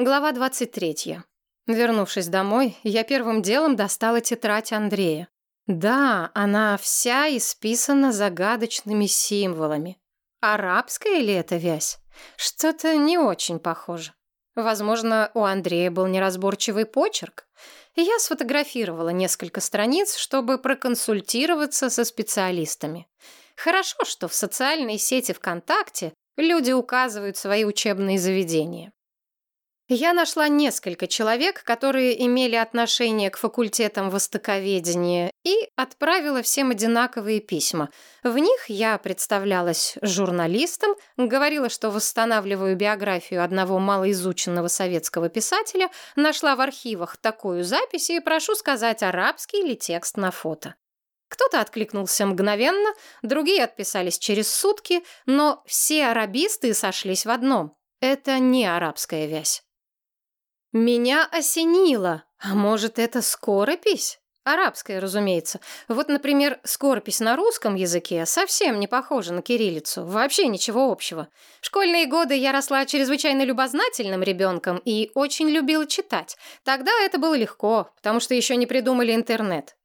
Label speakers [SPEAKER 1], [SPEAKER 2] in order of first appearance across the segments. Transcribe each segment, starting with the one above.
[SPEAKER 1] Глава 23. Вернувшись домой, я первым делом достала тетрадь Андрея. Да, она вся исписана загадочными символами. Арабская ли это вязь? Что-то не очень похоже. Возможно, у Андрея был неразборчивый почерк. Я сфотографировала несколько страниц, чтобы проконсультироваться со специалистами. Хорошо, что в социальной сети ВКонтакте люди указывают свои учебные заведения. Я нашла несколько человек, которые имели отношение к факультетам востоковедения, и отправила всем одинаковые письма. В них я представлялась журналистом, говорила, что восстанавливаю биографию одного малоизученного советского писателя, нашла в архивах такую запись и прошу сказать, арабский ли текст на фото. Кто-то откликнулся мгновенно, другие отписались через сутки, но все арабисты сошлись в одном – это не арабская вязь. Меня осенило. А может, это скоропись? Арабская, разумеется. Вот, например, скоропись на русском языке совсем не похожа на кириллицу. Вообще ничего общего. В школьные годы я росла чрезвычайно любознательным ребенком и очень любила читать. Тогда это было легко, потому что еще не придумали интернет.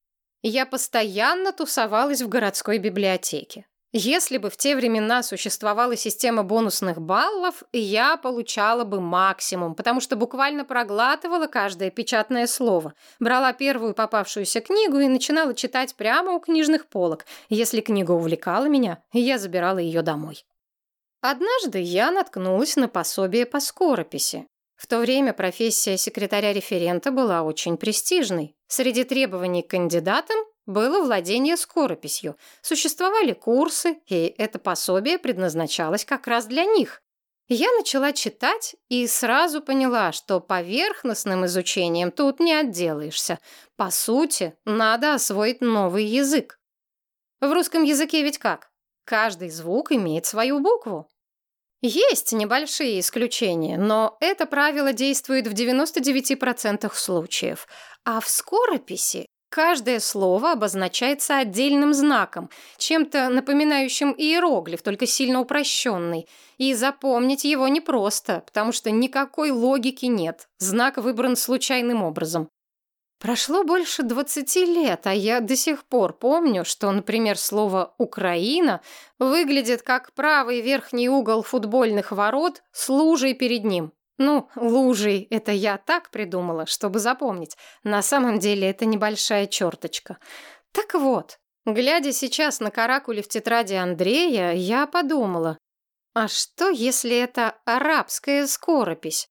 [SPEAKER 1] Я постоянно тусовалась в городской библиотеке. Если бы в те времена существовала система бонусных баллов, я получала бы максимум, потому что буквально проглатывала каждое печатное слово. Брала первую попавшуюся книгу и начинала читать прямо у книжных полок. Если книга увлекала меня, я забирала ее домой. Однажды я наткнулась на пособие по скорописи. В то время профессия секретаря-референта была очень престижной. Среди требований к кандидатам было владение скорописью. Существовали курсы, и это пособие предназначалось как раз для них. Я начала читать и сразу поняла, что поверхностным изучением тут не отделаешься. По сути, надо освоить новый язык. В русском языке ведь как? Каждый звук имеет свою букву. Есть небольшие исключения, но это правило действует в 99% случаев. А в скорописи Каждое слово обозначается отдельным знаком, чем-то напоминающим иероглиф, только сильно упрощенный. И запомнить его непросто, потому что никакой логики нет. Знак выбран случайным образом. Прошло больше 20 лет, а я до сих пор помню, что, например, слово «Украина» выглядит как правый верхний угол футбольных ворот с лужей перед ним. Ну, лужей — это я так придумала, чтобы запомнить. На самом деле это небольшая черточка. Так вот, глядя сейчас на каракули в тетради Андрея, я подумала, а что, если это арабская скоропись?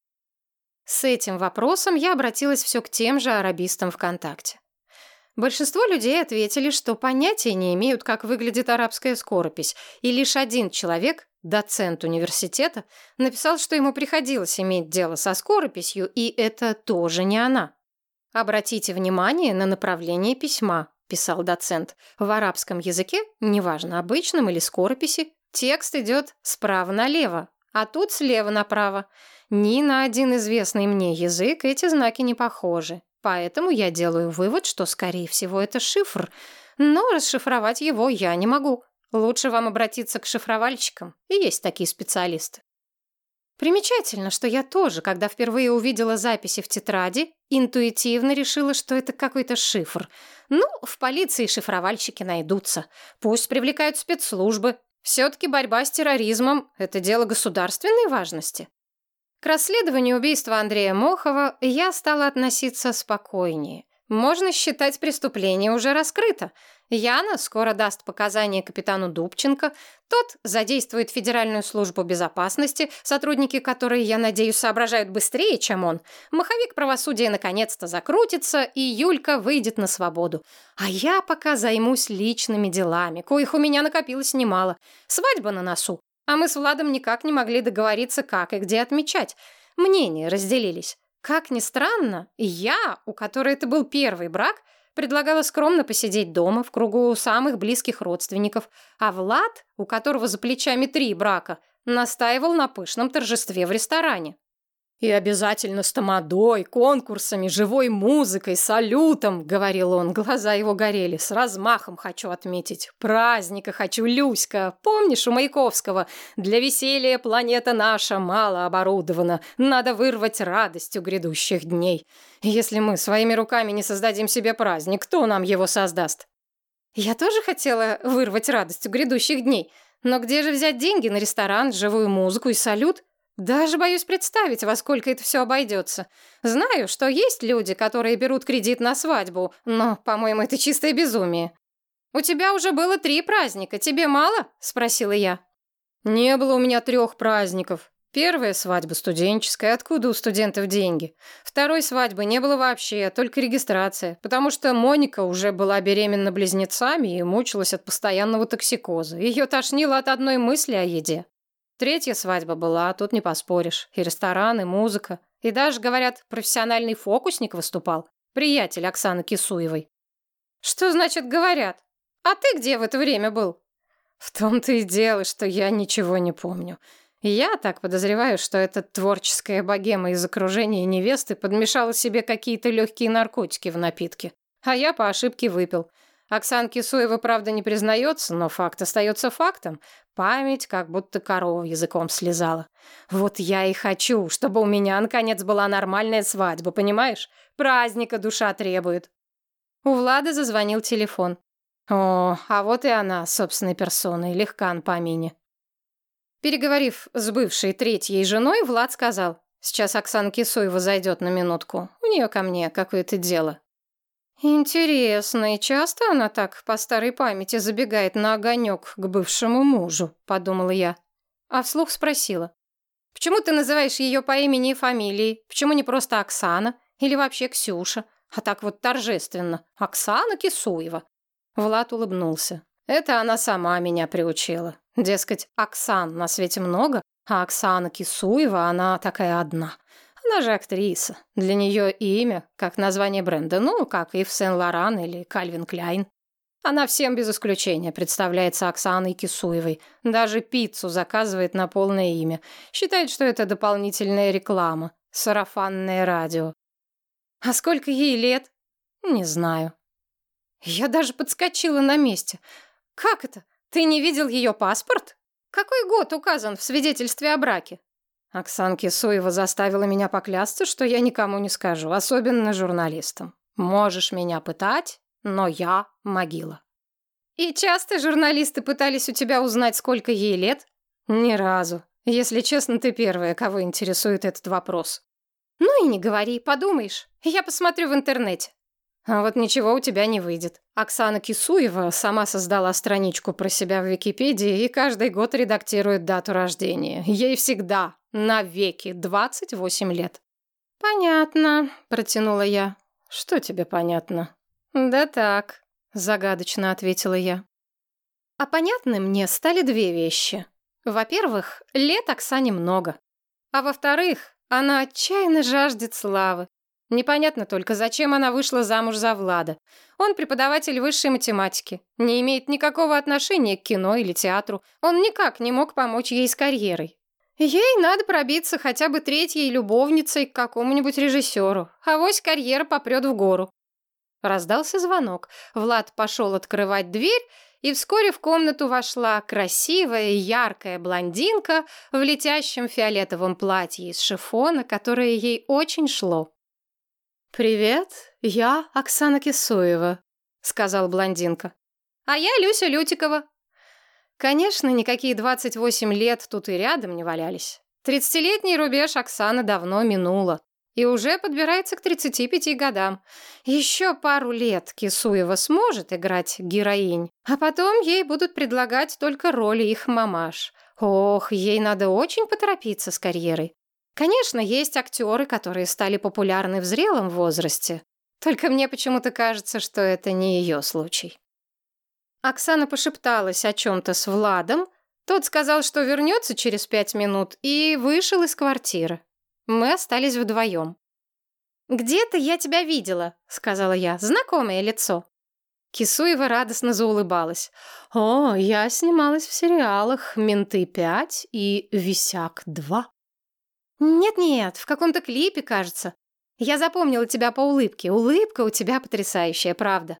[SPEAKER 1] С этим вопросом я обратилась все к тем же арабистам ВКонтакте. Большинство людей ответили, что понятия не имеют, как выглядит арабская скоропись, и лишь один человек доцент университета, написал, что ему приходилось иметь дело со скорописью, и это тоже не она. «Обратите внимание на направление письма», – писал доцент. «В арабском языке, неважно, обычном или скорописи, текст идет справа налево, а тут слева направо. Ни на один известный мне язык эти знаки не похожи. Поэтому я делаю вывод, что, скорее всего, это шифр, но расшифровать его я не могу. Лучше вам обратиться к шифровальщикам, и есть такие специалисты. Примечательно, что я тоже, когда впервые увидела записи в тетради, интуитивно решила, что это какой-то шифр. Ну, в полиции шифровальщики найдутся. Пусть привлекают спецслужбы. Все-таки борьба с терроризмом – это дело государственной важности. К расследованию убийства Андрея Мохова я стала относиться спокойнее. Можно считать преступление уже раскрыто. Яна скоро даст показания капитану Дубченко, тот задействует Федеральную службу безопасности, сотрудники которой, я надеюсь, соображают быстрее, чем он. Маховик правосудия наконец-то закрутится, и Юлька выйдет на свободу. А я пока займусь личными делами, коих у меня накопилось немало. Свадьба на носу, а мы с Владом никак не могли договориться, как и где отмечать. Мнения разделились. Как ни странно, я, у которой это был первый брак, предлагала скромно посидеть дома в кругу самых близких родственников, а Влад, у которого за плечами три брака, настаивал на пышном торжестве в ресторане. И обязательно с тамадой, конкурсами, живой музыкой, салютом, говорил он. Глаза его горели. С размахом хочу отметить. Праздника хочу, Люська. Помнишь у Маяковского? Для веселья планета наша мало оборудована. Надо вырвать радость у грядущих дней. Если мы своими руками не создадим себе праздник, кто нам его создаст? Я тоже хотела вырвать радость у грядущих дней. Но где же взять деньги на ресторан, живую музыку и салют? Даже боюсь представить, во сколько это все обойдется. Знаю, что есть люди, которые берут кредит на свадьбу, но, по-моему, это чистое безумие. «У тебя уже было три праздника, тебе мало?» – спросила я. «Не было у меня трех праздников. Первая свадьба студенческая, откуда у студентов деньги? Второй свадьбы не было вообще, только регистрация, потому что Моника уже была беременна близнецами и мучилась от постоянного токсикоза. Ее тошнило от одной мысли о еде. Третья свадьба была, тут не поспоришь. И ресторан, и музыка. И даже, говорят, профессиональный фокусник выступал. Приятель Оксаны Кисуевой. Что значит «говорят»? А ты где в это время был? В том-то и дело, что я ничего не помню. Я так подозреваю, что эта творческая богема из окружения невесты подмешала себе какие-то легкие наркотики в напитки. А я по ошибке выпил. Оксана Кисуева, правда, не признается, но факт остается фактом. Память как будто корова языком слезала. Вот я и хочу, чтобы у меня, наконец, была нормальная свадьба, понимаешь? Праздника душа требует. У Влада зазвонил телефон. О, а вот и она, собственной персоной, Легкан по имени. Переговорив с бывшей третьей женой, Влад сказал, «Сейчас Оксана Кисуева зайдет на минутку. У нее ко мне какое-то дело». «Интересно, и часто она так по старой памяти забегает на огонек к бывшему мужу?» – подумала я. А вслух спросила. «Почему ты называешь ее по имени и фамилии? Почему не просто Оксана? Или вообще Ксюша? А так вот торжественно. Оксана Кисуева». Влад улыбнулся. «Это она сама меня приучила. Дескать, Оксан на свете много, а Оксана Кисуева, она такая одна. Она же актриса. Для нее имя, как название бренда, ну, как и Сен-Лоран или Кальвин Кляйн. Она всем без исключения представляется Оксаной Кисуевой. Даже пиццу заказывает на полное имя. Считает, что это дополнительная реклама. Сарафанное радио. А сколько ей лет? Не знаю. Я даже подскочила на месте. Как это? Ты не видел ее паспорт? Какой год указан в свидетельстве о браке? Оксан Кисуева заставила меня поклясться, что я никому не скажу, особенно журналистам. Можешь меня пытать, но я могила. И часто журналисты пытались у тебя узнать, сколько ей лет? Ни разу. Если честно, ты первая, кого интересует этот вопрос. Ну и не говори, подумаешь. Я посмотрю в интернете. А вот ничего у тебя не выйдет. Оксана Кисуева сама создала страничку про себя в Википедии и каждый год редактирует дату рождения. Ей всегда, навеки, 28 лет. «Понятно», — протянула я. «Что тебе понятно?» «Да так», — загадочно ответила я. А понятны мне стали две вещи. Во-первых, лет Оксане много. А во-вторых, она отчаянно жаждет славы. Непонятно только, зачем она вышла замуж за Влада. Он преподаватель высшей математики, не имеет никакого отношения к кино или театру. Он никак не мог помочь ей с карьерой. Ей надо пробиться хотя бы третьей любовницей к какому-нибудь режиссеру. А вось карьера попрет в гору. Раздался звонок. Влад пошел открывать дверь, и вскоре в комнату вошла красивая яркая блондинка в летящем фиолетовом платье из шифона, которое ей очень шло. «Привет, я Оксана Кисуева», — сказал блондинка. «А я Люся Лютикова». Конечно, никакие 28 лет тут и рядом не валялись. Тридцатилетний рубеж Оксаны давно минуло и уже подбирается к 35 годам. Еще пару лет Кисуева сможет играть героинь, а потом ей будут предлагать только роли их мамаш. Ох, ей надо очень поторопиться с карьерой. Конечно, есть актеры, которые стали популярны в зрелом возрасте. Только мне почему-то кажется, что это не ее случай. Оксана пошепталась о чем-то с Владом. Тот сказал, что вернется через пять минут, и вышел из квартиры. Мы остались вдвоем. «Где-то я тебя видела», — сказала я. «Знакомое лицо». Кисуева радостно заулыбалась. «О, я снималась в сериалах «Менты 5» и «Висяк 2». Нет-нет, в каком-то клипе, кажется. Я запомнила тебя по улыбке. Улыбка у тебя потрясающая, правда.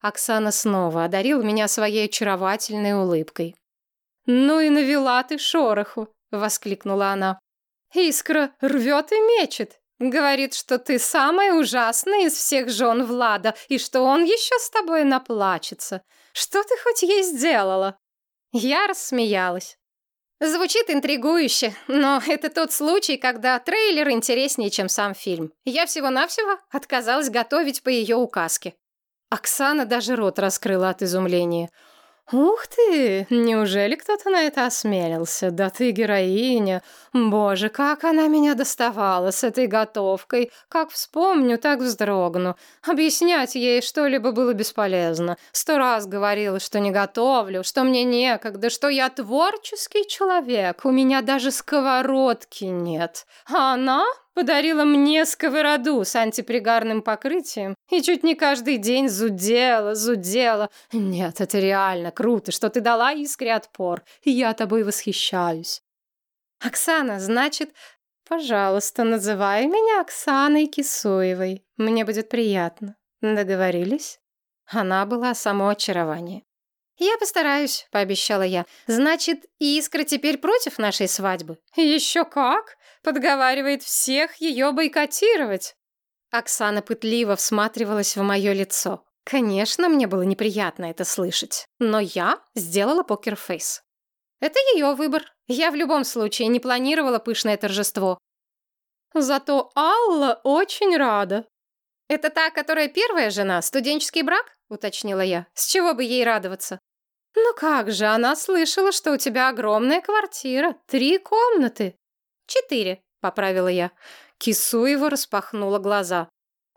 [SPEAKER 1] Оксана снова одарила меня своей очаровательной улыбкой. «Ну и навела ты шороху!» — воскликнула она. «Искра рвет и мечет. Говорит, что ты самая ужасная из всех жен Влада, и что он еще с тобой наплачется. Что ты хоть ей сделала?» Я рассмеялась. Звучит интригующе, но это тот случай, когда трейлер интереснее, чем сам фильм. Я всего-навсего отказалась готовить по ее указке. Оксана даже рот раскрыла от изумления. «Ух ты! Неужели кто-то на это осмелился? Да ты героиня! Боже, как она меня доставала с этой готовкой! Как вспомню, так вздрогну. Объяснять ей что-либо было бесполезно. Сто раз говорила, что не готовлю, что мне некогда, что я творческий человек, у меня даже сковородки нет. А она Подарила мне сковороду с антипригарным покрытием и чуть не каждый день зудела, зудела. Нет, это реально круто, что ты дала искре отпор. Я тобой восхищаюсь. Оксана, значит, пожалуйста, называй меня Оксаной Кисуевой. Мне будет приятно. Договорились? Она была само очарование. «Я постараюсь», — пообещала я. «Значит, Искра теперь против нашей свадьбы?» «Еще как!» Подговаривает всех ее бойкотировать. Оксана пытливо всматривалась в мое лицо. Конечно, мне было неприятно это слышать, но я сделала покерфейс. Это ее выбор. Я в любом случае не планировала пышное торжество. Зато Алла очень рада. Это та, которая первая жена, студенческий брак? Уточнила я. С чего бы ей радоваться? Ну как же, она слышала, что у тебя огромная квартира, три комнаты. «Четыре», — поправила я. Кисуева распахнула глаза.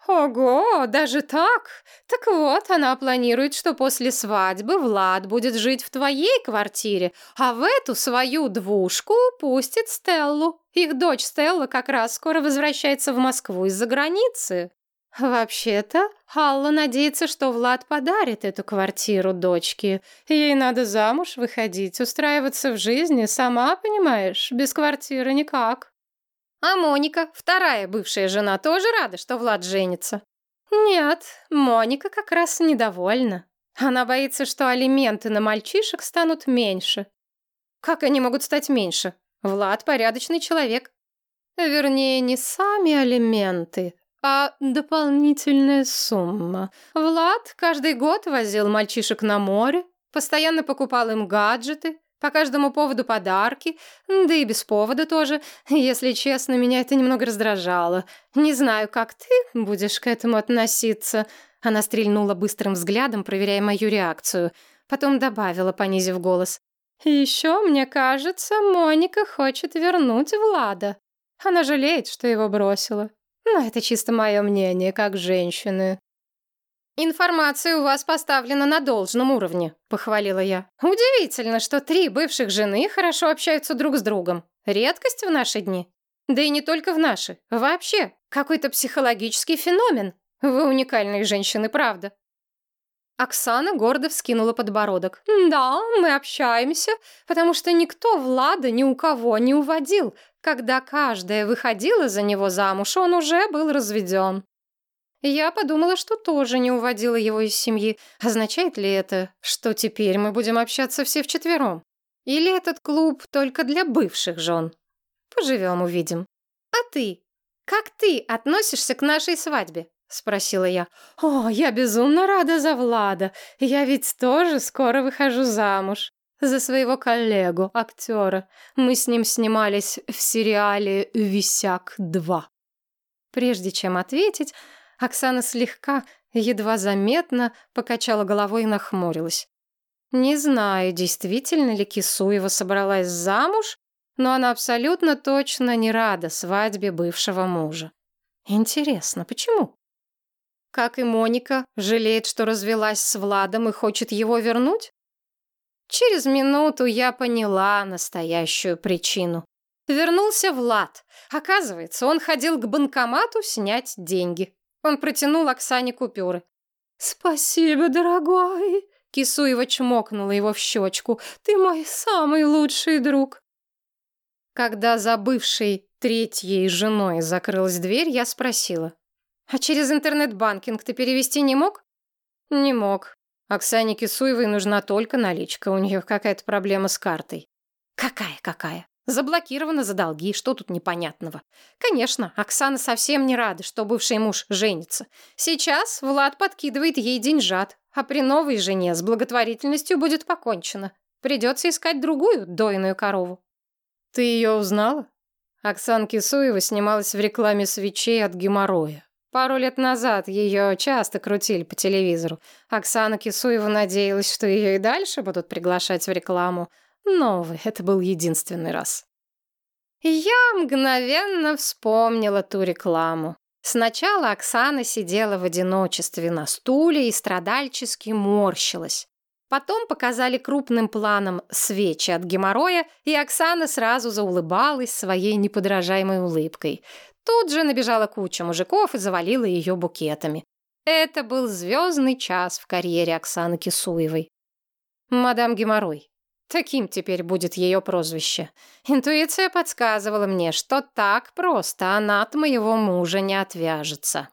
[SPEAKER 1] «Ого, даже так? Так вот, она планирует, что после свадьбы Влад будет жить в твоей квартире, а в эту свою двушку пустит Стеллу. Их дочь Стелла как раз скоро возвращается в Москву из-за границы». «Вообще-то, Алла надеется, что Влад подарит эту квартиру дочке. Ей надо замуж выходить, устраиваться в жизни, сама понимаешь, без квартиры никак». «А Моника, вторая бывшая жена, тоже рада, что Влад женится?» «Нет, Моника как раз недовольна. Она боится, что алименты на мальчишек станут меньше». «Как они могут стать меньше? Влад порядочный человек». «Вернее, не сами алименты, а дополнительная сумма. Влад каждый год возил мальчишек на море, постоянно покупал им гаджеты, по каждому поводу подарки, да и без повода тоже. Если честно, меня это немного раздражало. Не знаю, как ты будешь к этому относиться. Она стрельнула быстрым взглядом, проверяя мою реакцию. Потом добавила, понизив голос. «Еще, мне кажется, Моника хочет вернуть Влада. Она жалеет, что его бросила. Но это чисто мое мнение, как женщины. «Информация у вас поставлена на должном уровне», — похвалила я. «Удивительно, что три бывших жены хорошо общаются друг с другом. Редкость в наши дни. Да и не только в наши. Вообще, какой-то психологический феномен. Вы уникальные женщины, правда». Оксана гордо вскинула подбородок. «Да, мы общаемся, потому что никто Влада ни у кого не уводил. Когда каждая выходила за него замуж, он уже был разведен». Я подумала, что тоже не уводила его из семьи. Означает ли это, что теперь мы будем общаться все вчетвером? Или этот клуб только для бывших жен? Поживем, увидим. А ты? Как ты относишься к нашей свадьбе? — спросила я. «О, я безумно рада за Влада. Я ведь тоже скоро выхожу замуж. За своего коллегу, актера. Мы с ним снимались в сериале «Висяк 2». Прежде чем ответить, Оксана слегка, едва заметно, покачала головой и нахмурилась. Не знаю, действительно ли Кисуева собралась замуж, но она абсолютно точно не рада свадьбе бывшего мужа. Интересно, почему? Как и Моника, жалеет, что развелась с Владом и хочет его вернуть? Через минуту я поняла настоящую причину. Вернулся Влад. Оказывается, он ходил к банкомату снять деньги. Он протянул Оксане купюры. «Спасибо, дорогой!» Кисуева чмокнула его в щечку. «Ты мой самый лучший друг!» Когда за бывшей третьей женой закрылась дверь, я спросила. «А через интернет-банкинг ты перевести не мог?» «Не мог. Оксане Кисуевой нужна только наличка. У нее какая-то проблема с картой». «Какая-какая?» Заблокирована за долги, что тут непонятного? Конечно, Оксана совсем не рада, что бывший муж женится. Сейчас Влад подкидывает ей деньжат, а при новой жене с благотворительностью будет покончено. Придется искать другую дойную корову. Ты ее узнала? Оксана Кисуева снималась в рекламе свечей от геморроя. Пару лет назад ее часто крутили по телевизору. Оксана Кисуева надеялась, что ее и дальше будут приглашать в рекламу. Но, увы, это был единственный раз. Я мгновенно вспомнила ту рекламу. Сначала Оксана сидела в одиночестве на стуле и страдальчески морщилась. Потом показали крупным планом свечи от геморроя, и Оксана сразу заулыбалась своей неподражаемой улыбкой. Тут же набежала куча мужиков и завалила ее букетами. Это был звездный час в карьере Оксаны Кисуевой. Мадам Геморрой. Таким теперь будет ее прозвище. Интуиция подсказывала мне, что так просто она от моего мужа не отвяжется.